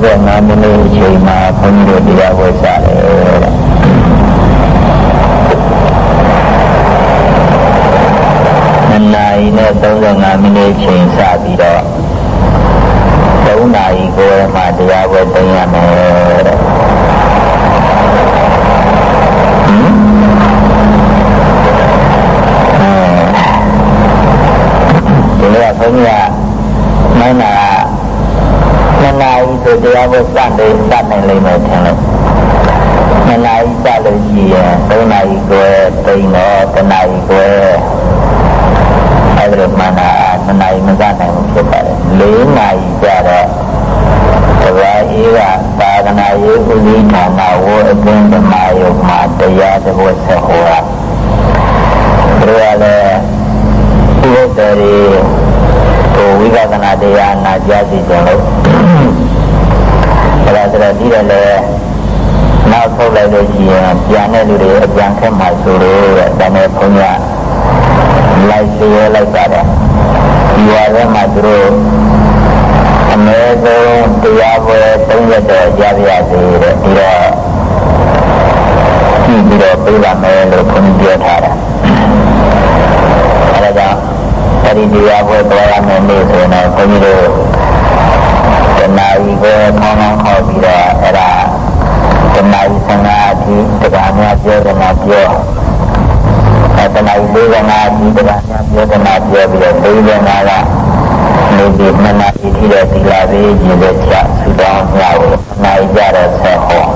35မိနစ်အချိန်မှာဘုန်းကြီးတို့တရားဝဲစားတယ်တဲ့နာရီနဲ့35မိနစ်ချိန်စပြီးတော့3နာရီကိုမှတရားဝဲတင်ရမယ်တဲ့ဒီကဘုန်းကြီးကမင်းနာနှစ်နာရီဆို တရားဝဲစတယ်စနိုင်လိမ့်မယ်ထင်လို့နှစ်နာရီစလို့ရှိရင်၃နာရီကိုတိန်တော့တနာရီကိုအဲ့ဒါမှန်တာနှစ်နာရီမစနိုင်ဘူး လိုက်လို့ရှိရင်ပြန်တဲ့လူတွေအပြန်ခက်မှဆိုလို့ဒါနဲ့ဘုန်းကြီးလိုက်စီရလိုက်ပါတယ်ဒီဝါရဲမှာသူတို့အနည်းဆုံးတရားပွဲ၃ရက်တော့ကြားရစေတဲ့ဒီတော့ကြည့်ပြီးတော့ပြေးပါမယ်လို့ဘုန်းကြီးပြောထားတာအဲဒါကြောင့်အဲ့ဒီတရားပွဲသွားရမယ်နေ့ဆိုရင်ဘုန်းကြီးတို့တဏှာကြီးကိုခေါင်းခေါင်းခေါ်ပြီးတော့အဲ့ဒါ တဏှာကြီးဆန္ဒအထိတရားများပြောတယ်မှာပြောအဲတဏှာကြီးလေးကနာအထိတရားများပြောတယ်မှာပြောပြီးတော့လေးကနာကနေပြီးမနာကြီးထိတဲ့သီလလေးကြီးတဲ့ချက်ဆူတောင်းရဖို့နိုင်ကြတဲ့ဆက်ဟော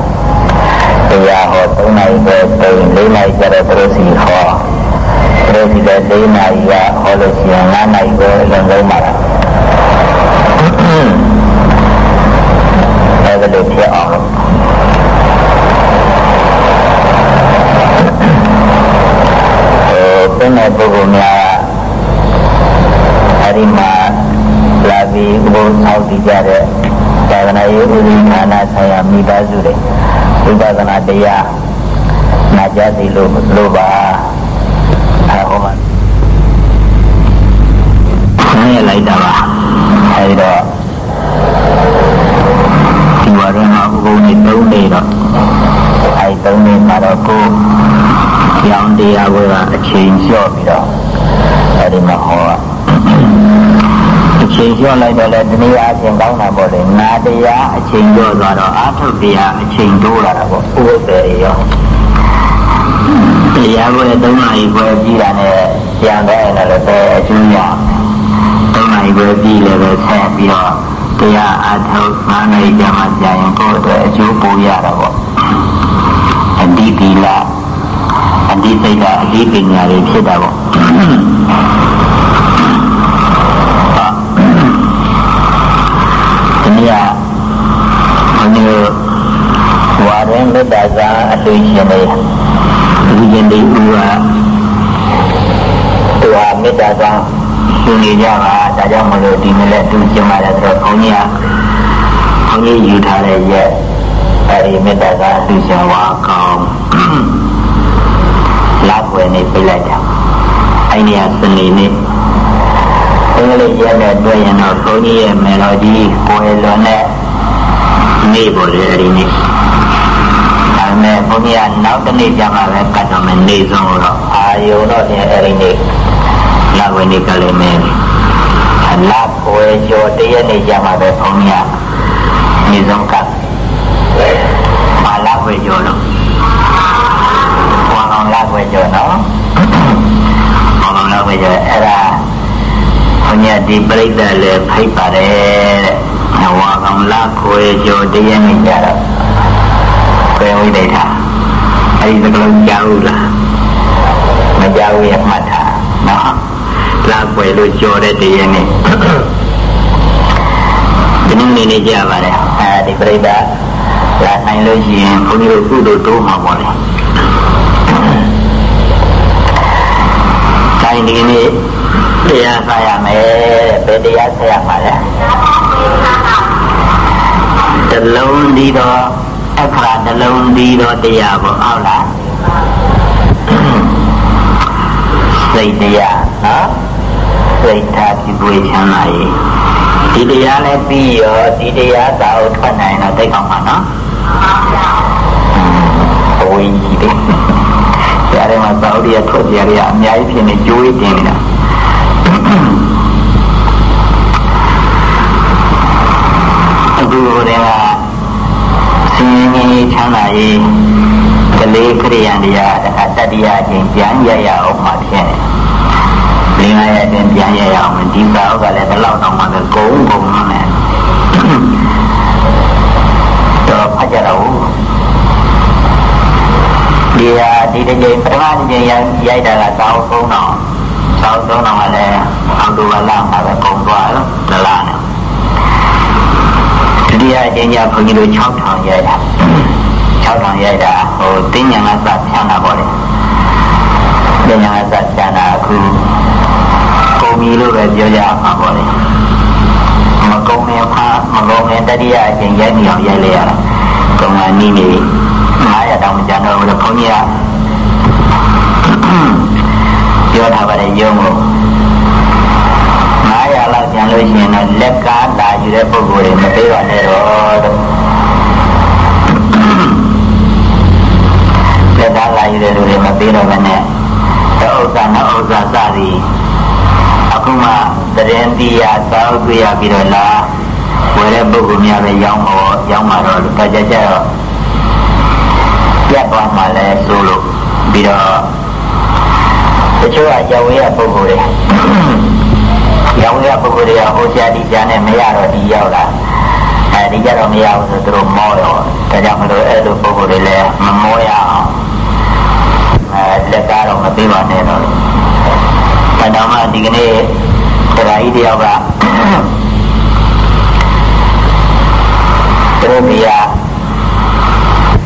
တရားဟော၃နိုင်ပဲ၃၄နိုင်ကြတဲ့သူစီဟောသူဒီတဲ့၄နိုင်ကဟောလို့ရှိရင်၅နိုင်ပဲအလုံးလုံးပါလားအဲ့ဒါလို့ဖြစ်အောင်လို့အဲတဲ့ပုဂ္ဂိုလ်များအဲ့ ဒီမှာလာပြီးဘုံအောက်တည်ကြတဲ့သာသနာရေးဥပဒေဌာနဆိုင်ရာမိသားစုတွေဝိပဿနာတရားနာကြသည်လို့လို့ပါအဲဟောမှာနေလိုက်တာပါအဲဒီတော့ဒီဝရဏဥပုံနဲ့သုံးနေတော့အဲဒီသုံးနေမှာတော့ကိုရောင်တရားကအချိန်လျှော့ပြီးတော့အဲဒီမှာဟောအ ချိန်လျှော့လိုက်တော့လေဒီနေ့အချိန်ကောင်းတာပေါ့လေနာတရားအချိန်လျော့သွားတော့အာထုတရားအချိန်တိုးလာတာပေါ့ဥပ္ပဒေရောတရားကို3နာရီပဲပြီးတာနဲ့ပြန်တော့ရင်လည်းပဲအကျိုးရ3နာရီပဲပြီးလည်းပဲဆက်ပြီးတော့တရားအထုတ်5နာရီကြာမှကြာရင်ကိုယ့်အတွက်အကျိုးပိုရတာပေါ့အဒီဒီလာအဒီစိတ်ကအဒီပညာတွေဖြစ်တာပေါ့ဒီနေ့ကဘုန်းကြီး ဝါရင်မေတ္တာစာအတွေ့ရှင်တွေဒီရင်ဒီဥဟာသူဟာမေတ္တာစာရှင်နေကြပါဒါကြောင့်မလို့ဒီနေ့လည်းသူကျင်ပါတယ်ဆိုတော့ဘုန်းကြီးကဘုန်းကြီးယူထားတဲ့ရက်အဲဒီမေတ္တာစာသူရှင်ဝါကောင်းလောက်ွယ်နေပြလိုက်တာအဲ့ဒီကစနေနေ့အင်္ဂလိပ်ရက်နဲ့တွေ့ရင်တော့ဘုန်းကြီးရဲ့မယ်တော်ကြီးကိုယ်လွန်တဲ့နေ့ပေါ်လေအဲ့ဒီနေ့ဒါပေ မဲ့ဘုန်းကြီးကနောက်တစ်နေ့ကျမှပဲကတ်တော်မယ်နေ့ဆုံးတော့အာယုံတော့ဒီအဲ့ဒီနေ့လာဝင်နေကြလိမ့်မယ်အလားကိုယ်ကျော်တရက်နေ့ကျမှပဲဘုန်းကြီးကနေ့ဆုံးကတ်မာလာဝေကျော်လို့ဘောလုံးလာဝေကျော်နော်ဘောလုံးလာဝေကျော်အဲ့ဒါဘုရားဒီပြိဿလည်းဖိတ်ပါတယ်တဲ့ဝါကောင်လာခွေကျော်တရနေ့ကြတော့ ခွေဝိဒိဋ္ဌအဲဒီစကလုံးကြားဘူးလားမကြားဘူးရမှတ်တာနော်လာခွေလို့ကျော်တဲ့တရနေ့ဒီနေ့နေနေကြပါတယ်အဲဒီပြိဿလာနိုင်လို့ရှိရင်ဘုန်းကြီးတို့ကုသိုလ်တိုးမှာပေါ့လေတိုင်းဒီနေ့တရားဆက်ရမယ်ဘယ်တရားဆက်ရမှာလဲတလုံးဒီတော့ အခါတလုံးဒီတော့တရားပေါ့ဟုတ်လားစိတ်တရားနော်စိတ်ထားပြပွေးချမ်းသာရေးဒီတရားလည်းပြီးရောဒီတရားသာကိုထွက်နိုင်တော့သိကောင်းမှာနော်ဘဝကြီးတယ်ဆရာတွေမှာသာဝတိရထွက်ကြရအများကြီးဖြစ်နေကြိုးရင်းတင်နေတာအခုတွေကစ င်းရင်းချမ်းသာရေးကလေးခရိယန်တရားတခါတတိယအချိန်ပြန်ရရအောင်မှဖြစ်နေလင်းရတဲ့ပြန်ရရအောင်ဒီသာဥကလည်းဒီလောက်တော့မှကုန်းကုန်းနဲ့တော့ဖတ်ကြတော့ဒီဟာဒီတစ်ချိန်ပထမတစ်ချိန်ရိုက်တာကသာဥသုံးတော့သာဥသုံးတော့လည်းအောက်တိုဘာလမှာပဲကုန်သွားတော့ဒလားနဲ့ဒု တိယအချိန်ကျဘုန်းကြီးတို့6000ရိုက်တာ6000ရိုက်တာဟိုတင်းညာကစဖြန်းတာပေါ့လေတင်းညာကစဖြန်းတာအခုကုန်ပြီလို့ပဲပြောကြမှာပေါ့လေမကုန်းရင်ဖားမကုန်းရင်တတိယအချိန်ရိုက်နေအောင်ရိုက်လိုက်ရတာကုန်းကနီးနေ900တောင်မကျန်တော့ဘူးလေဘုန်းကြီးကပြောထားပါတယ်ယုံလို့900 လောက်ကျန်လို့ရှိရင်တော့လက်ကားတာယူတဲ့ပုဂ္ဂိုလ်တွေမသေးပါနဲ့တော့လက်ကားလာယူတဲ့လူတွေမသေးတော့ဘဲနဲ့ဥစ္စာနဲ့ဥစ္စာစသည်အခုမှတရင်တရားသာဥပြရပြီးတော့လာဝယ်တဲ့ပုဂ္ဂိုလ်များပဲရောင်းတော့ရောင်းမှာတော့တကြကြတော့ပြတ်သွားမှလည်းဆိုလို့ပြီးတော့တချို့ကရောက်ရပုဂ္ဂိုလ်တွေ ရောက်ရပုဂ္ဂိုလ်တွေကဟိုရှားဒီရှားနဲ့မရတော့ဒီရောက်လာအဲဒီကြတော့မရဘူးဆိုသူတို့မောတော့ဒါကြောင့်မလို့အဲ့လိုပုဂ္ဂိုလ်တွေလည်းမမောရအောင်အဲလက်ကားတော့မပေးပါနဲ့တော့ဒါကြောင့်မှဒီကနေ့တရားကြီးတယောက်ကသူတို့ပြ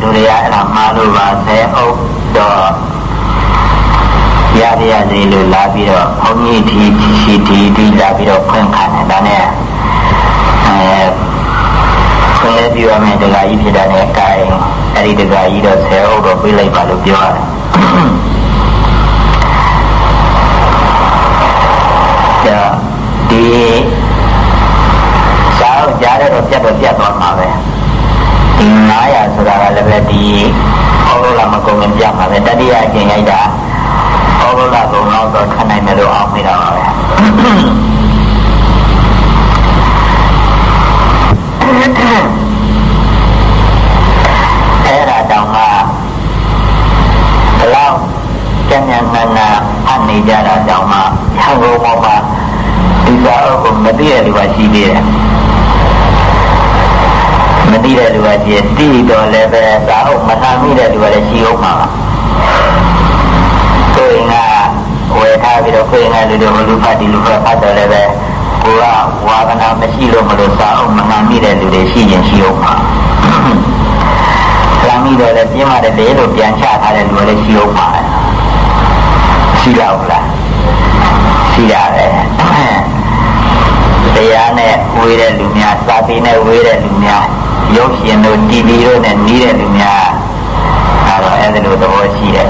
လူတွေကအဲ့ဒါမှားလို့ပါဆဲအုပ်တော့ ရရရစီလို့လာပြီးတော့ဘုန်းကြီးဒီရှိဒီဒီလာပြီးတော့ဖွင့်ခံတယ်ဒါနဲ့အဲဆွေးနွေးပြရမယ်တရားကြီးဖြစ်တဲ့အခါအဲ့ဒီတရားကြီးတော့ဆဲအုပ်တော့ပြေးလိုက်ပါလို့ပြောရတယ်ကြာဒီစာအုပ်ကြားရတော့ပြတ်တော့ပြတ်သွားမှာပဲဒီ900ဆိုတာကလည်းပဲဒီဟောလို့လာမကုန်ရင်ပြမှာပဲတတိယအကျင့်ရိုက်တာ ဟောလို့လာကုန်တော့တော့ခံနိုင်တယ်လို့အောင်းမိတာပါပဲအဲ့ဒါတောင်မှဘလောက်ကျန်ကျန်နာနာဖတ်နေကြတာတောင်မှရန်ကုန်ပေါ်မှာဒီစာအုပ်ကိုမသိရတဲ့လူကရှိသေးတယ်မသိတဲ့လူကကြည့်တိတော့လည်းပဲသာဟုတ်မနာမိတဲ့လူကလည်းရှိအောင်ပါ ဝယ်ထားပြီးတော့ကိုယ်ကလူတွေလူဖတ်ဒီလူဖတ်ဖတ်တယ်လည်းပဲကိုကဝါကနာမရှိလို့မလို့သာဟုတ်မနာမိတဲ့လူတွေရှိရင်ရှိအောင်ပါလာမိတော့လည်းပြင်းပါတယ်လေလို့ပြန်ချထားတဲ့လူကလည်းရှိအောင်ပါရှိတော့လားရှိရတယ်တရားနဲ့ဝေးတဲ့လူများစာပေနဲ့ဝေးတဲ့လူများရုပ်ရှင်တို့တီဗီတို့နဲ့နီးတဲ့လူများအဲတော့အဲ့ဒီလိုသဘောရှိတယ်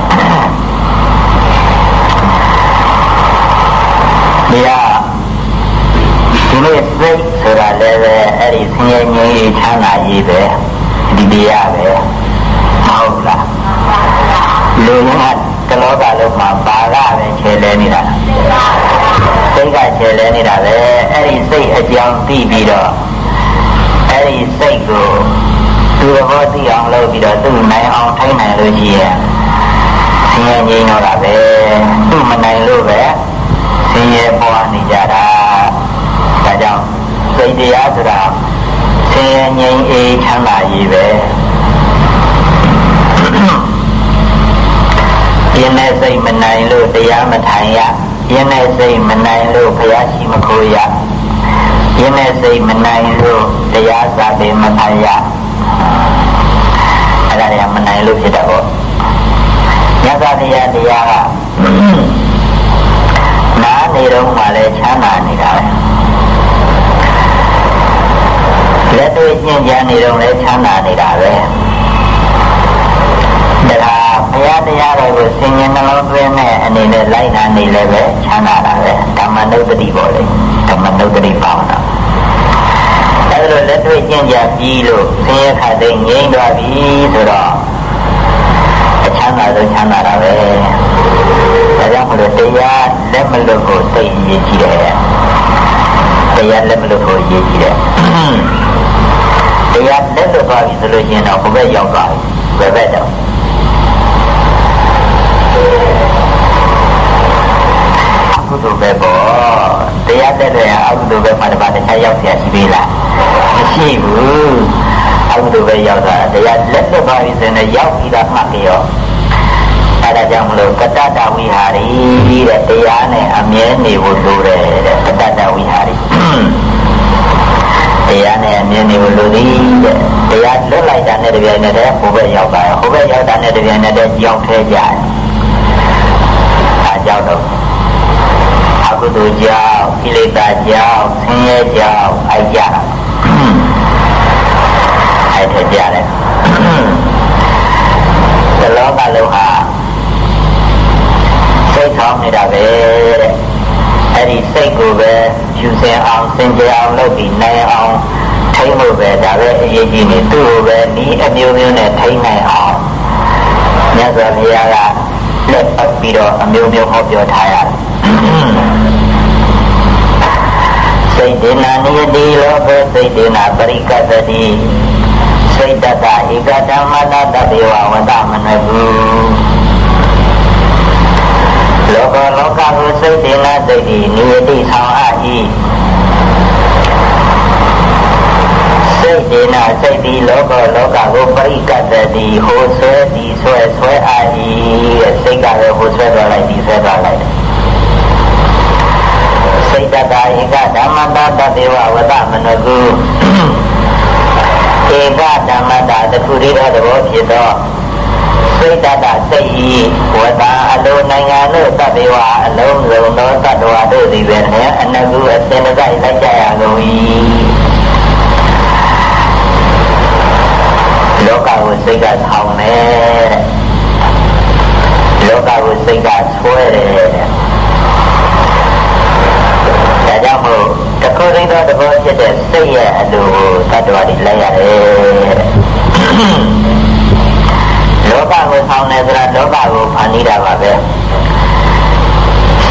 တရားဒီလိုစိတ်ဆိုတာလည်းပဲအဲ့ဒီဆင်းရဲငြိမ်းရေးချမ်းသာရေးပဲဒီတရားပဲဟုတ်လားလူကတလောကလုံးမှာပါရပဲခြေလဲနေတာစိတ်ကခြေလဲနေတာပဲအဲ့ဒီစိတ်အကြောင်းသိပြီးတော့အဲ့ဒီစိတ်ကိုသူ့ဘောသိအောင်လုပ်ပြီးတော့သူ့နိုင်အောင်ထိုင်နိုင်လို့ရှိရင်ဆင်းရဲငြိမ်းတော့တာပဲသူ့မနိုင်လို့ပဲဆ င်းရဲပွားနေကြတာဒါကြောင့်စိတ်တရားဆိုတာဆင်းရဲငြိမ်းအေးချမ်းသာရေးပဲပြင်းတဲ့စိတ်မနိုင်လို့တရားမထိုင်ရပြင်းတဲ့စိတ်မနိုင်လို့ဘုရားရှိမခိုးရပြင်းတဲ့စိတ်မနိုင်လို့တရားစာပေမထိုင်ရအဲ့ဒါတွေကမနိုင်လို့ဖြစ်တော့မြတ်စွာဘုရားတရားက နားနေတော့မှလည်းချမ်းသာနေတာပဲလက်တွေ့ကျင့်ကြံနေတော့လည်းချမ်းသာနေတာပဲဒါဘုရားတရားတွေကိုဆင်ញင်နှလုံးသွင်းတဲ့အနေနဲ့လိုက်နာနေလည်းပဲချမ်းသာတာပဲဓမ္မနုဒ္ဒတိပေါ့လေဓမ္မနုဒ္ဒတိပါဝနာလိုလက်တွေ့ကျင့်ကြပြီးလို့ဆင်းရဲခတ်သိငြိမ်းသွားပြီဆိုတော့အချမ်းသာဆုံးချမ်းသာတာပဲ ဒါကြောင့်မလို့တရားလက်မလွတ်ကိုသိရည်ကြည့်တယ်တရားလက်မလွတ်ကိုရည်ကြည့်တယ်တရားလက်လွတ်သွားပြီဆိုလို့ရှိရင်တော့ဘုဘက်ရောက်သွားပြီဘယ်ဘက်တော့ကုသိုလ်ပဲပေါ့တရားတက်တဲ့အကုသိုလ်ပဲမှတပါတခြားရောက်เสียရှိသေးလားမရှိဘူးအကုသိုလ်ပဲရောက်တာတရားလက်သက်ပါပြီဆိုရင်ရောက်ပြီးသားမှတ်ကြော အဲဒါကြောင့်မလို့ကတ္တဝိဟာရီတဲ့တရားနဲ့အမြဲနေဖို့လိုတယ်တဲ့ကတ္တဝိဟာရီတရားနဲ့အမြဲနေဖို့လိုသည်တဲ့တရားလွတ်လိုက်တာနဲ့တပြိုင်နက်တည်းဟိုဘက်ရောက်တာဟိုဘက်ရောက်တာနဲ့တပြိုင်နက်တည်းကြောက်ထဲကြတယ်အဲကြောက်တော့အကုသိုလ်ကြောင့်ကိလေသာကြောင့်ဆင်းရဲကြောင့်အိုက်ကြတာအိုက်ထကြတယ်ဒီလောကလုံးဟာစိတ်ထောင်း နေတာပဲတဲ့အဲ့ဒီစိတ်ကိုပဲဖြူစင်အောင်စင်ကြယ်အောင်လုပ်ပြီးနိုင်အောင်ထိမ့်လို့ပဲဒါပဲအရေးကြီးနေသူ့ကိုပဲဤအမျိုးမျိုးနဲ့ထိမ့်နိုင်အောင်မြတ်စွာဘုရားကလက်ပတ်ပြီးတော့အမျိုးမျိုးဟောပြောထားရတယ်စိတ်ဒေနာနိယတိလောဘစိတ်ဒေနာပရိကတတိစိတ်တတဧကဓမ္မတတတေဝဝတမနတု လောကလောကဟုစိတ်ဒေနာစိတ်ဒီနိယတိဆောင်အပ်၏စိတ်ဒေနာစိတ်ဒီလောကလောကကိုပရိကတတိဟိုဆွဲဒီဆွဲဆွဲအပ်၏စိတ်ကလည်းဟိုဆွဲသွားလိုက်ဒီဆွဲသွားလိုက်စိတ်တတာဧကဓမ္မတာတတေဝဝတမနကုဧကဓမ္မတာတခုတည်းသောသဘောဖြစ်သော စိတ်တတာစိတ်ဤဝတအလိုနိုင်ငံတို့တတေဝအလုံးစုံသောတတ္တဝါတို့သည်ပဲနဲ့အနကုအစင်တစိုက်လိုက်ကြရကုန်၏လောကကိုစိတ်ကထောင်တယ်လောကကိုစိတ်ကဆွဲတယ်ကြောင့်မို့တခုသိသောသဘောဖြစ်တဲ့စိတ်ရဲ့အလိုကိုတတ္တဝါတွေလိုက်ရတယ် လောကကိုဆောင်းနေဆိုတာလောကကိုဖန်တီးတာပါပဲ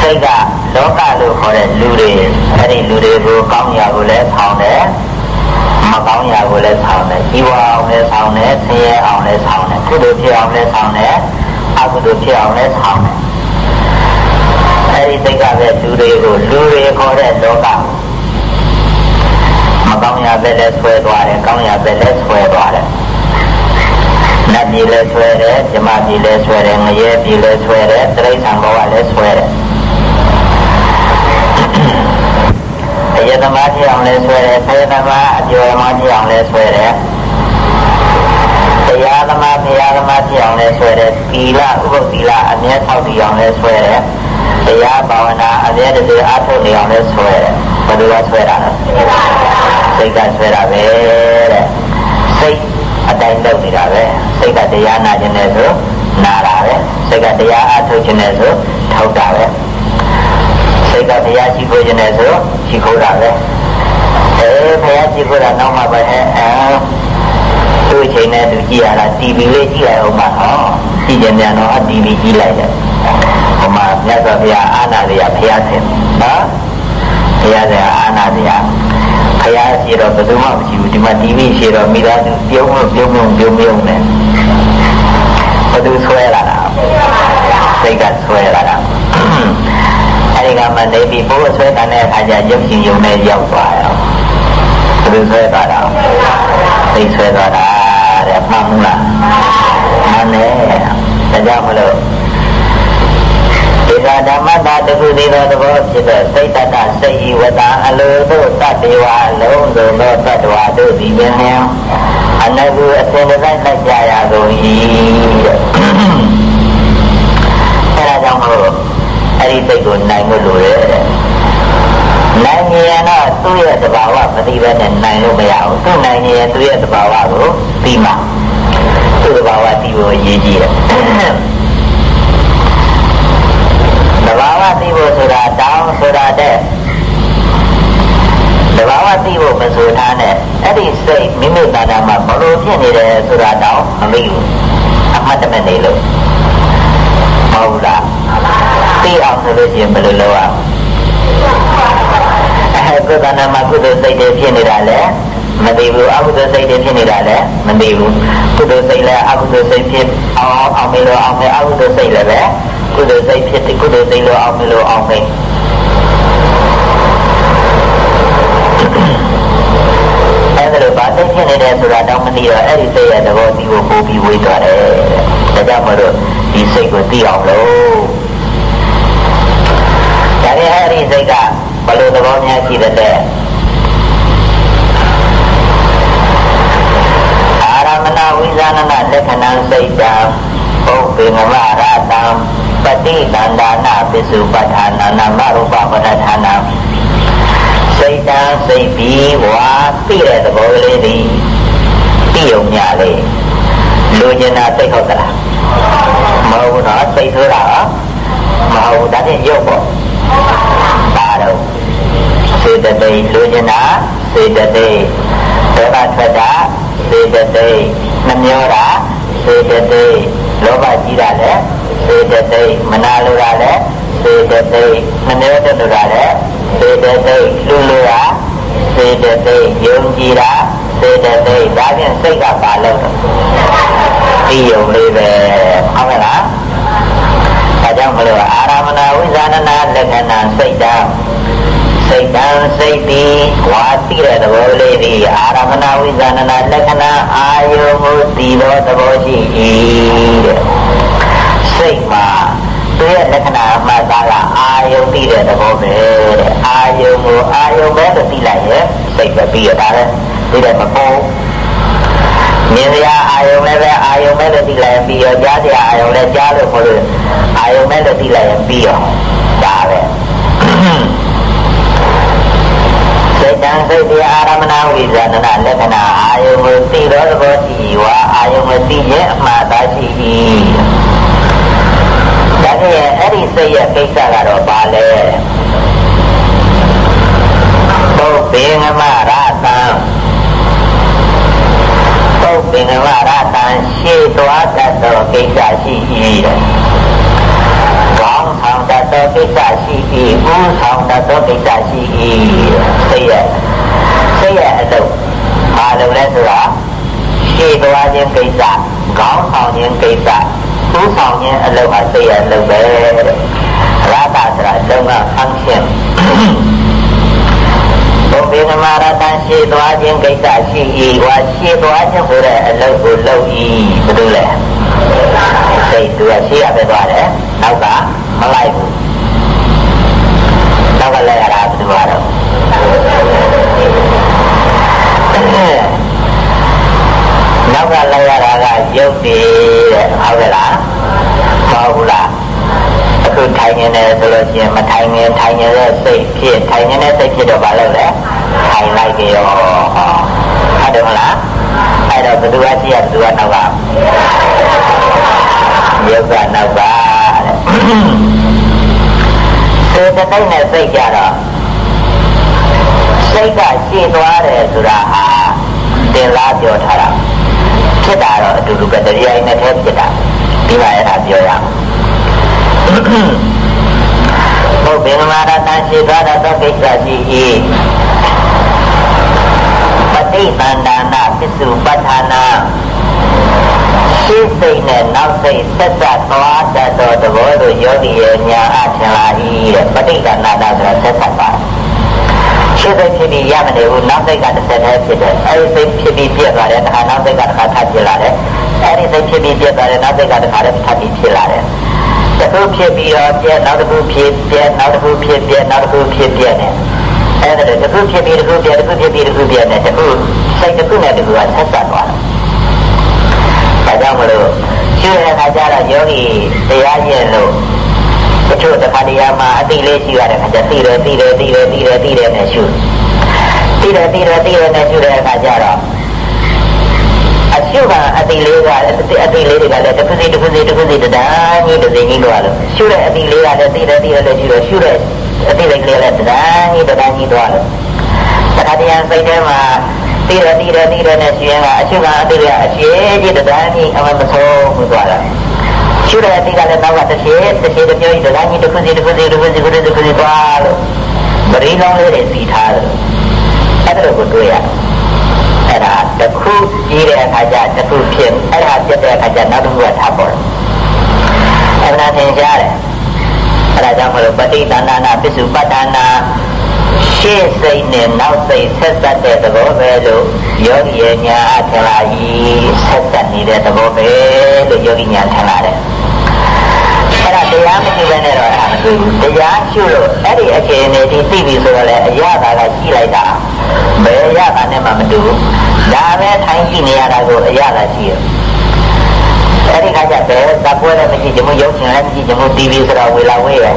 စိတ်ကလောကလို့ခေါ်တဲ့လူတွေအဲ့ဒီလူတွေကိုကောင်းရာကိုလည်းဆောင်းတယ်မကောင်းရာကိုလည်းဆောင်းတယ်ជីវအောင်လည်းဆောင်းတယ်ဆင်းရဲအောင်လည်းဆောင်းတယ်ကုသိုလ်ဖြစ်အောင်လည်းဆောင်းတယ်အကုသိုလ်ဖြစ်အောင်လည်းဆောင်းတယ်အဲဒီစိတ်ကပဲလူတွေကိုလူတွေခေါ်တဲ့လောကမကောင်းရပဲလဲဆွဲသွားတယ်ကောင်းရပဲလဲဆွဲသွားတယ် နတ်ပြည်လဲဆွဲတယ်ဇမပြည်လဲဆွဲတယ်ငရဲပြည်လဲဆွဲတယ်တိရစ္ဆာန်ဘဝလဲဆွဲတယ်အယတမဖြစ်အောင်လဲဆွဲတယ်ဆယတမအကျော်မဖြစ်အောင်လဲဆွဲတယ်တရားသမားဘုရားသမားဖြစ်အောင်လဲဆွဲတယ်သီလဥပုသ္တိလအမြဲဆောက်တည်အောင်လဲဆွဲတယ်တရားဘာဝနာအမြဲတည်းအားထုတ်နေအောင်လဲဆွဲတယ်ဘယ်လိုလဲဆွဲတာလဲစိတ်ကဆွဲတာပဲတဲ့စိတ် အတိုင်းလုပ်နေတာပဲစိတ်ကတရားနာခြင်းနဲ့ဆိုနာတာပဲစိတ်ကတရားအားထုတ်ခြင်းနဲ့ဆိုထုတ်တာပဲစိတ်ကတရားရှိခိုးခြင်းနဲ့ဆိုရှိခိုးတာပဲအဲဘုရားရှိခိုးတာနောက်မှပဲအဲသူ့ချိန်နဲ့သူကြည့်ရတာ TV လေးကြည့်ရအောင်ပါဟောကြည့်ကြမြန်တော့ TV ကြည့်လိုက်တယ်ဟိုမှာမြတ်စွာဘုရားအာနာရိယဘုရားဆင်နော်ဘုရားဆင်အာနာရိယဘု ရားရှိတော့ဘယ်သူမှမရှိဘူးဒီမှာ TV ရှိတော့မိသားစုပြုံးလို့ပြုံးလို့ပြုံးပြုံးနဲ့ဘယ်သူဆွဲလာတာစိတ်ကဆွဲလာတာအဲဒီကမှနေပြီးဘိုးဆွဲတာတဲ့အခါကျရုပ်ရှင်ယုံနဲ့ရောက်သွားရောဘယ်သူဆွဲသွားတာစိတ်ဆွဲသွားတာတဲ့မှန်မလားမှန်တယ်ဒါကြောင့်မလို့ဒီ ကဓမ္မတာတခုသေးသောသဘောဖြစ်တဲ့စိတ်တတစိတ်ဤဝတ္တအလိုတို့တတ္တေဝအလုံးစုံသောတတ္တဝါတို့ဒီပင်လျင်အနကုအစဉ်တစ်ဆိုင်လိုက်ကြရကုန်၏အဲဒါကြောင့်မို့အဲ့ဒီစိတ်ကိုနိုင်လို့လိုတယ်နိုင်ရင်တော့သူ့ရဲ့တဘာဝမသိဘဲနဲ့နိုင်လို့မရဘူးသူ့နိုင်ရင်သူ့ရဲ့တဘာဝကိုသိမှသူ့တဘာဝသိဖို့အရေးကြီးတယ်တဘာဝသိဖို့ဆိုတာတောင်းဆိုတာတဲ့တဘာဝသိဖို့မဆိုထားနဲ့အဲ့ဒီ စိတ်မိမိတဏ္ဍာမှာဘလို့ဖြစ်နေတယ်ဆိုတာတော့မသိဘူးအမှတ်တမဲ့နေလို့မဟုတ်လားသိအောင်ဆိုလို့ရှိရင်ဘယ်လိုလုပ်အောင်အဲကုသနာမှာကုသိုလ်စိတ်တွေဖြစ်နေတာလဲမသိဘူးအကုသိုလ်စိတ်တွေဖြစ်နေတာလဲမ သိဘူးကုသိုလ်စိတ်လဲအကုသိုလ်စိတ်ဖြစ်အောင်အောင်မေလို့အောင်မေအကုသိုလ်စိတ်လည်းပဲကုသိုလ်စိတ်ဖြစ်တယ်ကုသိုလ်စိတ်လို့အောင်မေလို့အောင်မေအဲ့ဒါလိုဗာသိဖြစ်နေတယ်ဆိုတာတော့မသိတော့အဲ့ဒီစိတ်ရဲ့သဘောသိဖို့ပို့ပြီးဝေးသွားတယ်ဒါကြောင့်မလို့ဒီစိတ်ကိုသိအောင်လို့ဒါရင်အဲ့ဒီစိတ်ကဘယ်လိုသဘောများရှိတဲ့အာရမဏဝိဇာ နနလက္ခဏံစိတ်တံဘုဗ္ဗေငမရတံပတိတန္ဒာနာပိစုပဋ္ဌာနာနာမရူပပဋ္ဌာနာစိတ်တံစိတ်ပြီးဝါသိတဲ့သဘောကလေးဒီသိုံညလေးလူကျင်တာစိတ်ဟုတ်သလားမဟုတ်ဘူးနော်စိတ်ဆိုးတာမဟုတ်ဘူးဒါနဲ့ရုပ်ပေါ့ပါတော့စေတသိက်လူကျင်တာစေတသိက်ဒေါသထွက်တာစေတသိက် နှမျောတာစေတသိက်လောဘကြီးတာလည်းစေတသိက်မနာလိုတာလည်းစေတသိက်နှမျောတတ်တာလည်းစေတသိက်လူလိုတာစေတသိက်ယုံကြည်တာစေတသိက်ဒါဖြင့်စိတ်ကပါလို့ဒီယုံလေးပဲဟုတ်ကဲ့လားဒါကြောင့်မလို့အာရမဏဝိဇာနနာလက္ခဏာစိတ်တံ စိတ်တံစိတ်ဒီဝါတိတဲ့သဘောလေးဒီအာရမဏဝိဇာနနာလက္ခဏာအာယုမှုဒီသောသဘောရှိ၏တဲ့စိတ်မှာသူရဲ့လက္ခဏာမှတ်သားကအာယုံသိတဲ့သဘောပဲတဲ့အာယုံကိုအာယုံပဲလို့သိလိုက်ရဲ့စိတ်ပဲပြီးရတာလေဒီတဲ့မပေါ်မြင်ရအာယုံလည်းပဲအာယုံပဲလို့သိလိုက်ရင်ပြီးရောကြားစရာအာယုံလည်းကြားလို့ခေါ်လို့အာယုံပဲလို့သိလိုက်ရင်ပြီးရောဒါပဲ စိတ်တံစိတ်တရားအာရမဏဝိဇာနနာလက္ခဏာအာယုံကိုသိတော်သဘောရှိဝါအာယုံကိုသိရဲ့အမှားသာရှိ၏ဒါနဲ့အဲ့ဒီစိတ်ရဲ့ကိစ္စကတော့ဘာလဲဘုဘေငမရတံဘုဘေငမရတံရှေ့သွားတတ်သောကိစ္စရှိ၏တဲ့ကောင်းဆောင် တတ်သောကိစ္စရှိ၏ဦးဆောင်တတ်သောကိစ္စရှိ၏စိတ်ရဲ့စိတ်ရဲ့အလုပ်ဘာလို့လဲဆိုတော့ရှေ့သွားခြင်းကိစ္စကောင်းဆောင်ခြင်းကိစ္စသူ့ဆောင်ခြင်းအလုပ်ဟာသိရလုပ်ပဲတဲ့ရတာဆိုတာလုံးဝ function ဘုဗေနမရတန်ရှေ့သွားခြင်းကိစ္စရှိ၏ဟောရှေ့သွားခြင်းဆိုတဲ့အလုပ်ကိုလုပ်၏ဘယ်လိုလဲစိတ်သူကရှေ့ရပဲသွားတယ်နောက်က မလိုက်ဘူးနောက်ကလည်းရတာဘယ်လိုရတော့နောက်ကလည်းရတာကရုပ်တည်တဲ့ဟုတ်ကဲ့လားမဟုတ်ဘူးလားအခုထိုင်နေတယ်ဆိုလို့ရှိရင်မထိုင်ငင်ထိုင်နေတဲ့စိတ်ဖြစ်ထိုင်နေတဲ့စိတ်ဖြစ်တော့ဘာလုပ်လဲထိုင်လိုက်ကြရောဟုတ်တယ်မလားအဲ့တော့ဘယ်သူကရှိရဘယ်သူကနောက်ကရုပ်ကနောက်က တဲ့စေတသိက်နဲ့စိတ်ကြတော့စိတ်ကရှင်းသွားတယ်ဆိုတာဟာတင်လားပြောထားတာဖြစ်တာတော့အတူတူပဲတရားနဲ့တည်းဖြစ်တာဒီမှာအဲ့ဒါပြောရအောင်ဘုဗေမရတန်ရှိသွားတဲ့ကိစ္စရှိ၏ပฏิသန္ဒနာပစ္စုပဋ္ဌာနာ ရှိစိတ်နဲ့နောက်စိတ်ဆက်ဆက်သွားတတ်သောသဘောတို့ယောဂီရဲ့ညာအထင်လာ၏တဲ့ပฏิသန္ဒနာဆိုတာဆက်ဆက်ပါရှိစိတ်ဖြစ်ပြီးရမနေဘူးနောက်စိတ်ကတစ်ဆက်တည်းဖြစ်တယ်အဲဒီစိတ်ဖြစ်ပြီးပြည့်သွားတယ်တခါနောက်စိတ်ကတစ်ခါထပ်ဖြစ်လာတယ်အဲဒီစိတ်ဖြစ်ပြီးပြည့်သွားတယ်နောက်စိတ်ကတစ်ခါတည်းထပ်ပြီးဖြစ်လာတယ်တခုဖြစ်ပြီးတော့ပြည့်နောက်တစ်ခုဖြစ်ပြည့်နောက်တစ်ခုဖြစ်ပြည့်နောက်တစ်ခုဖြစ်ပြည့်နေအဲ့ဒါတခုဖြစ်ပြီးတခုပြည့်တခုဖြစ်ပြီးတခုပြည့်နေတခုစိတ်တခုနဲ့တခုကဆက်ဆက်သွားတယ် ဒါကြောင့်မလို့ရှိတဲ့အခါကျတော့ယောဂီတရားကျင့်လို့တချို့တခါတည်းမှာအတိလေးရှိရတဲ့အခါကျသိတယ်သိတယ်သိတယ်သိတယ်သိတယ်နဲ့ရှုသိတယ်သိတယ်သိတယ်နဲ့ရှုတဲ့အခါကျတော့အရှုကအတိလေးကအတိလေးတွေကလည်းတစ်ခုစီတစ်ခုစီတစ်ခုစီတန်းကြီးတစ်စိမ်ကြီးတော့လို့ရှုတဲ့အတိလေးကလည်းသိတယ်သိတယ်လို့ရှုတော့ရှုတဲ့အတိလေးကလည်းတန်းကြီးတန်းကြီးတော့လို့တခါတည်းစိတ်ထဲမှာ သိရသိရသိရနဲ့ရှင်ကအချုပ်ကအတိရအရှိကြီးတန်းကြီးအမမဆုံးဘူးသွားတာရှုတဲ့အတိကလည်းနောက်ကတစ်ရှည်တစ်ရှည်တစ်ပြောကြီးတန်းကြီးတစ်ခုစီတစ်ခုစီတစ်ခုစီတစ်ခုစီတစ်ခုစီသွားလို့ပရိလောင်းလေးတွေစီထားတယ်အဲ့ဒါကိုတွေ့ရအဲ့ဒါတစ်ခုကြီးတဲ့အခါကျတစ်ခုဖြစ်အဲ့ဒါပြတ်တဲ့အခါကျနောက်တစ်ခုကထပ်ပေါ်တယ်အဲ့ဒါသင်ကြားတယ်အဲ့ဒါကြောင့်မလို့ပဋိသန္ဓနာပစ္စုပ္ပတ္တနာ ရှေ့စိတ်နဲ့နောက်စိတ်ဆက်သက်တဲ့သဘောပဲလို့ယောဂီရဲ့ညာအထလာကြီးဆက်သက်နေတဲ့သဘောပဲလို့ယောဂီညာထင်လာတယ်အဲ့ဒါတရားမရှိဘဲနဲ့တော့အဲ့ဒါမတွေ့ဘူးတရားရှုလို့အဲ့ဒီအခြေအနေဒီသိပြီဆိုတော့လေအရသာကကြည့်လိုက်တာဘယ်အရသာနဲ့မှမတူဘူးဒါပဲထိုင်ကြည့်နေရတာကိုအရသာရှိတယ်အဲ့ဒီခါကျပဲသပွဲလည်းမရှိချင်ဘူးရုပ်ရှင်လည်းမရှိချင်ဘူး TV ဆိုတော့ဝေလာဝေးပဲ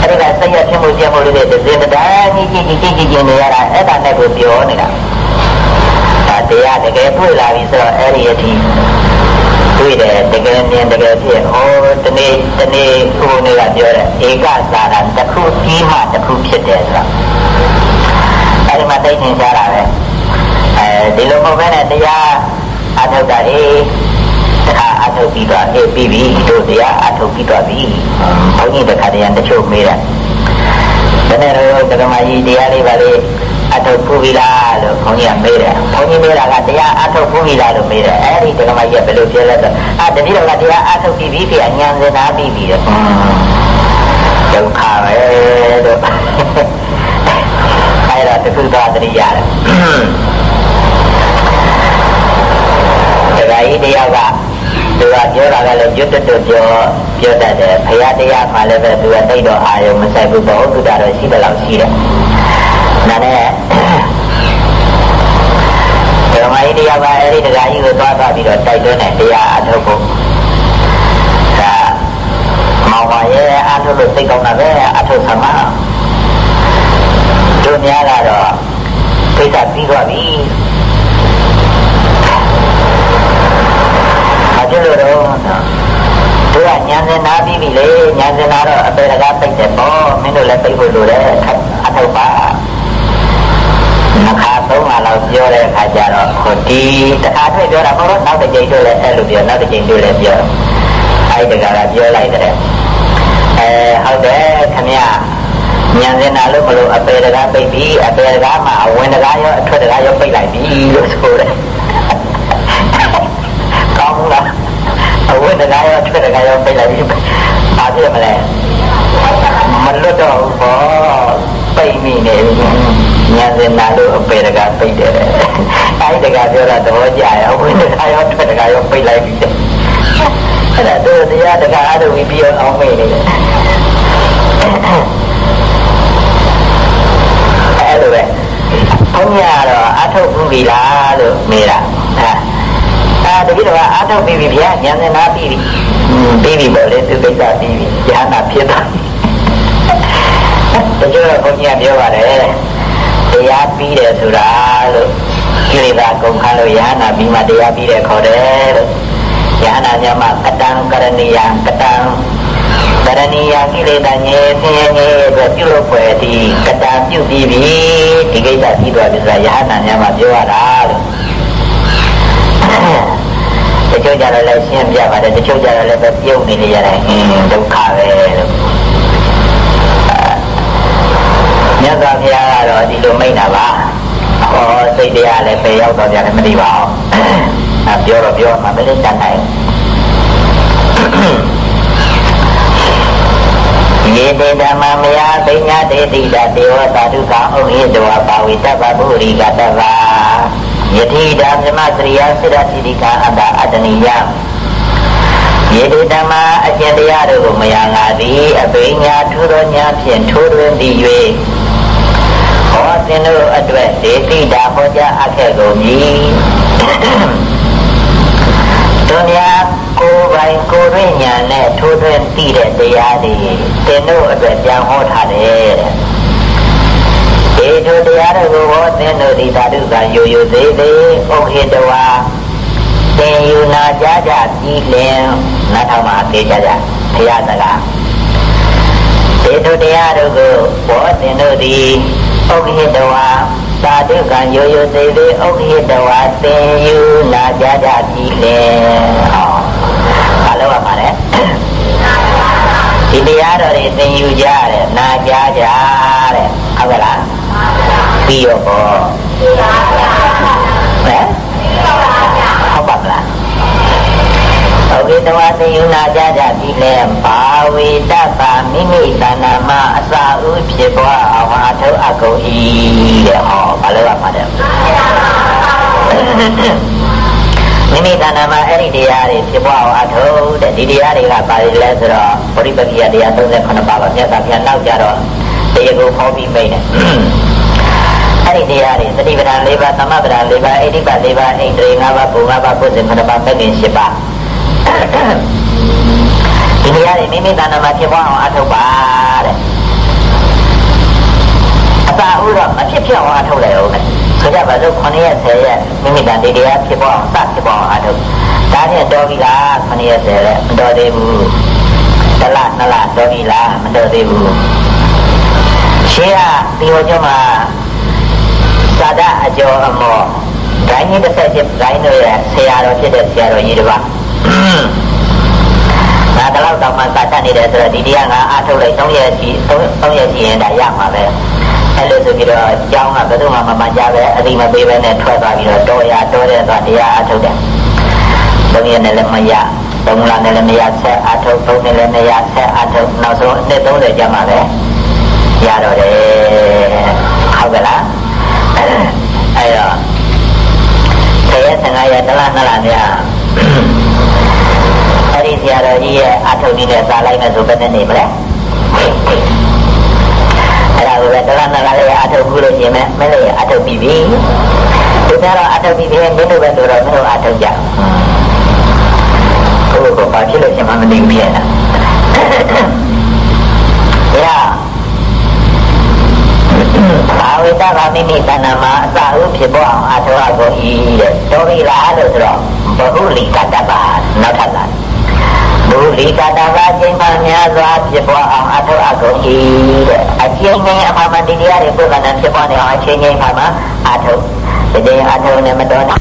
အဲ့ဒီကစိတ်ရဖြစ်မှုကြည့်မှုလေးတွေတစ်စင်းတိုင်းကြီးကြီးကြီးကြီးကြီးနေရတာအဲ့ဒါနဲ့ကိုပြောနေတာဒါတရားတကယ်တွေ့လာပြီဆိုတော့အဲ့ဒီအထိတွေ့တယ်တကယ်မြင်တကယ်ဖြစ်ဟောဒီနေ့ဒီနေ့ကိုယ်ကပြောတယ်ဧကသာရတစ်ခုကြီးမှတစ်ခုဖြစ်တယ်ဆိုတာအဲ့ဒီမှာသိနေကြတာပဲအဲဒီလိုမဟုတ်ဘဲနဲ့တရားအထုတ်တာလေ တခါအထုတ်ပြီးတော့အေးပြီးပြီတို့တရားအထုတ်ပြီးတော့ပြီဘုန်းကြီးတခါတည်းတချို့မေးတယ်ဘယ်နဲ့တော့ဓမ္မကြီးတရားလေးပါလေအထုတ်ဖူးပြီလားလို့ခေါင်းကြီးကမေးတယ်။ခေါင်းကြီးမေးတာကတရားအထုတ်ဖူးပြီလားလို့မေးတယ်။အဲဒီဓမ္မကြီးကဘယ်လိုပြောလဲဆိုအာတတိတော်ကတရားအထုတ်ပြီးပြီဖြစ်အညာစင်သားပြီးပြီတဲ့။ဒုက္ခပဲလို့အဲဒါတခုသွားတတိရတယ်။တရားကြီးတရားက သူကပြောတာကလည်းကျွတ်တွတ်ပြောပြောတတ်တယ်ဘုရားတရားမှလည်းပဲသူကသိတော့အာယုံမဆိုင်ဘူးဘောဓုတာတော့ရှိတယ်လို့ရှိတယ်။ဒါနဲ့ဓမ္မကြီးတရားကအဲ့ဒီတရားကြီးကိုသွားသွားပြီးတော့တိုက်တွန်းတယ်တရားအထုတ်ဖို့ဒါမောင်ပါရဲ့အထုတ်လို့သိကောင်းတာပဲအထုတ်သမားတို့များကတော့သိတာပြီးသွားပြီ ဖြစ်လို့တော့သူကညာစင်နာပြီးပြီလေညာစင်နာတော့အပေတကားပိတ်တယ်ပေါ့မင်းတို့လည်းပိတ်ဖို့လိုတယ်အထောက်ပါအခါသုံးခါလောက်ပြောတဲ့အခါကျတော့ဟိုဒီတခါထည့်ပြောတာမဟုတ်တော့နောက်တစ်ကြိမ်တို့လည်းအဲ့လိုပြောနောက်တစ်ကြိမ်တို့လည်းပြောအဲ့ဒီတကားကပြောလိုက်တဲ့အဲဟုတ်တယ်ခမရညာစင်နာလို့မလို့အပေတကားပိတ်ပြီးအပေတကားမှာအဝင်တကားရောအထွက်တကားရောပိတ်လိုက်ပြီလို့ဆိုတယ်ကောင်းလားအ ဝိဒနာရောထွက်တကရောပြလိုက်ပြီဘာဖြစ်မလဲမလွတ်တော့ဘူးပေါ့ပိတ်မိနေပြီညာစင်နာလို့အပေတကပိတ်တယ်အဲဒီတကပြောတာသဘောကျရအဝိဒနာရောထွက်တကရောပိတ်လိုက်ပြီအဲ့ဒါတို့တရားတကအားထုတ်ပြီးပြောအောင်မေ့နေတယ်အဲ့လိုပဲဘုန်းကြီးကတော့အထုတ်ဘူးပြီလားလို့မေးတာအာ တတိတော်အားထုတ်ပြီးပြီဗျာဉာဏ်နဲ့နာပြီးပြီပြီးပြီပေါ့လေသူကိစ္စပြီးပြီဉာဏ်နာဖြစ်သွားတချို့ကဘုန်းကြီးကပြောပါတယ်တရားပြီးတယ်ဆိုတာလို့ကိလေသာကုန်ခန်းလို့ဉာဏ်နာပြီးမှတရားပြီးတယ်ခေါ်တယ်လို့ဉာဏ်နာညမှာကတံကရဏီယကတံကရဏီယကိလေသာငြိဆင်းရဲငြိအတွက်ပြုလုပ်ဖွယ်ဒီကတံပြုပြီးပြီဒီကိစ္စပြီးသွားပြီဆိုတာဉာဏ်နာညမှာပြောရတာလို့တ ချို့ကြတော့လည်းရှင်းပြပါတယ်တချို့ကြတော့လည်းပဲပြုတ်နေနေရတယ်အင်းဒုက္ခပဲလို့မြတ်စွာဘုရားကတော့ဒီလိုမိန့်တာပါဟောစိတ်တရားလည်းပဲရောက်တော့ကြတယ်မသိပါဘူးအဲပြောတော့ပြောမှမလေးတတ်နိုင်ယေတေဓမ္မမယသိညာတေတိတတေဝသာဓုကဩဟိတဝပါဝိတ္တဗဗုရိကတဗာ ယတိတာမြမစရိယစိရတိတိကအတ္တအတ္တနိယယေတိဓမ္မအကျင့်တရားတို့ကိုမယငါသည်အပိညာထူသောညာဖြင့်ထိုးတွင်သည်၍ဟောသင်တို့အတွက်ဒေတိတာဟောကြားအပ်ခဲ့ကုန်မည်တို့များကိုယ်ပိုင်ကိုယ်ရညာနဲ့ထိုးတွင်သိတဲ့တရားတွေသင်တို့အတွက်ပြန်ဟောထားတယ် တဲ့ေထိုတရားတို့ကိုဟောသင်တို့ဒီသာဓုကယိုယိုသေးသေးဥဟိတဝါသင်ယူနာကြကြပြီးလင်နားထောင်မှာသိကြကြဘုရားစကားေထိုတရားတို့ကိုဘောသင်တို့သည်ဥဟိတဝါသာဓုကံရိုးရိုးသေးသေးဥက္ခိတဝါသင်ယူနာကြကြပြီလေဟောဘာလို့ပါလဲဒီတရားတော်တွေသင်ယူကြတဲ့နာကြကြတဲ့ဟုတ်ကလား ပြီးရောပေါ့ဟမ်ဟုတ်ပါလားဩဝိတဝသင်ယူနာကြကြပြီလေဘာဝေတ္တမိမိတဏ္ဍမအစာဥဖြစ်ပွားအောင်အထုအကုန်ဤတဲ့ဟောဘာလို့ပါမှာတဲ့မိမိတဏ္ဍမှာအဲ့ဒီတရားတွေဖြစ်ပွားအောင်အထုတဲ့ဒီတရားတွေကပါလေလဲဆိုတော့ပရိပက္ခိယတရား38ပါးပါမြတ်စွာဘုရားနောက်ကြတော့တရားကိုဟောပြီးမိတ်တယ် အဲ့ဒီတရားတွေသတိပဋ္ဌာန်၄ပါးသမပဋ္ဌာန်၄ပါးအိဋ္ဌိပတ်၄ပါးအိန္ဒြေ၅ပါးဘုံ၅ပါးပုဇ္ဇင်9ပါးမဂ္ဂင်10ပါးဒီတရားတွေမိမိတဏ္ဍမှာဖြစ်ပွားအောင်အထုပါတဲ့အစာဥတော့မဖြစ်ဖြစ်အောင်အထုတ်လိုက်အောင်ဆိုကြပါစို့9ရက်10ရက်မိမိတန်ဒီတရားဖြစ်ပေါ်အောင်စဖြစ်ပေါ်အောင်အထုတ်ဒါဖြင့်တော်ပြီလား9ရက်10ရက်မတော်သေးဘူးတလနှစ်လတော်ပြီလားမတော်သေးဘူးရှင်းကဒီဟောကျော်မှာ သာဒအကျော်အမောဂိုင်းကြီးတစ်ဆက်ချင်းဂိုင်းတို့ရဲ့ဆရာတော်ဖြစ်တဲ့ဆရာတော်ကြီးတစ်ပါးဒါတော့တော့မှသာတတ်နေတယ်ဆိုတော့ဒီတရားကအားထုတ်လိုက်3ရက်ရှိ3ရက်ရှိရင်ဒါရမှာပဲအဲ့လိုဆိုပြီးတော့ကျောင်းကဘယ်သူမှမမှန်ကြပဲအတိမပေးပဲနဲ့ထွက်သွားပြီးတော့တော်ရတော်တဲ့သွားတရားအားထုတ်တယ်သုံးရက်နဲ့လည်းမရသုံးလနဲ့လည်းမရဆက်အားထုတ်သုံးနဲ့လည်းမရဆက်အားထုတ်နောက်ဆုံးအနှစ်30ကျမှပဲရတော့တယ်ဟုတ်ကဲ့လား အဲ့တော့ဆယ်ရက်15ရက်တလားနှစ်လားများအဲ့ဒီဆရာတော်ကြီးရဲ့အထုတ်နည်းနဲ့စားလိုက်မယ်ဆိုဘယ်နဲ့နေမလဲအဲ့ဒါကိုပဲတလားနှစ်လားလေးအထုတ်ခုလို့ရှင်မဲ့မင်းလေးအထုတ်ပြီးပြီဒီကတော့အထုတ်ပြီးပြီမင်းတို့ပဲဆိုတော့မင်းတို့အထုတ်ကြကိုယ်ကဘာဖြစ်လို့ရှင်မမသိဘူးဖြစ်နေတာ ဒါဘာဝိတဗာမိမိတဏ္ဍမှာအစာဥဖြစ်ပေါ်အောင်အထောက်အကူဤတဲ့တော်ပြီလားလို့ဆိုတော့ဘဟုလိကတ္တပါနောက်ထပ်လာဘုလိကတ္တပါခြင်းမှများစွာဖြစ်ပေါ်အောင်အထောက်အကူဤတဲ့အချင်းချင်းအမှန်မှန်တရားတွေပုဂ္ဂိုလ်နဲ့ဖြစ်ပေါ်နေအောင်အချင်းချင်းမှမှအထောက်ဒီအထောက်နဲ့မတော်တာ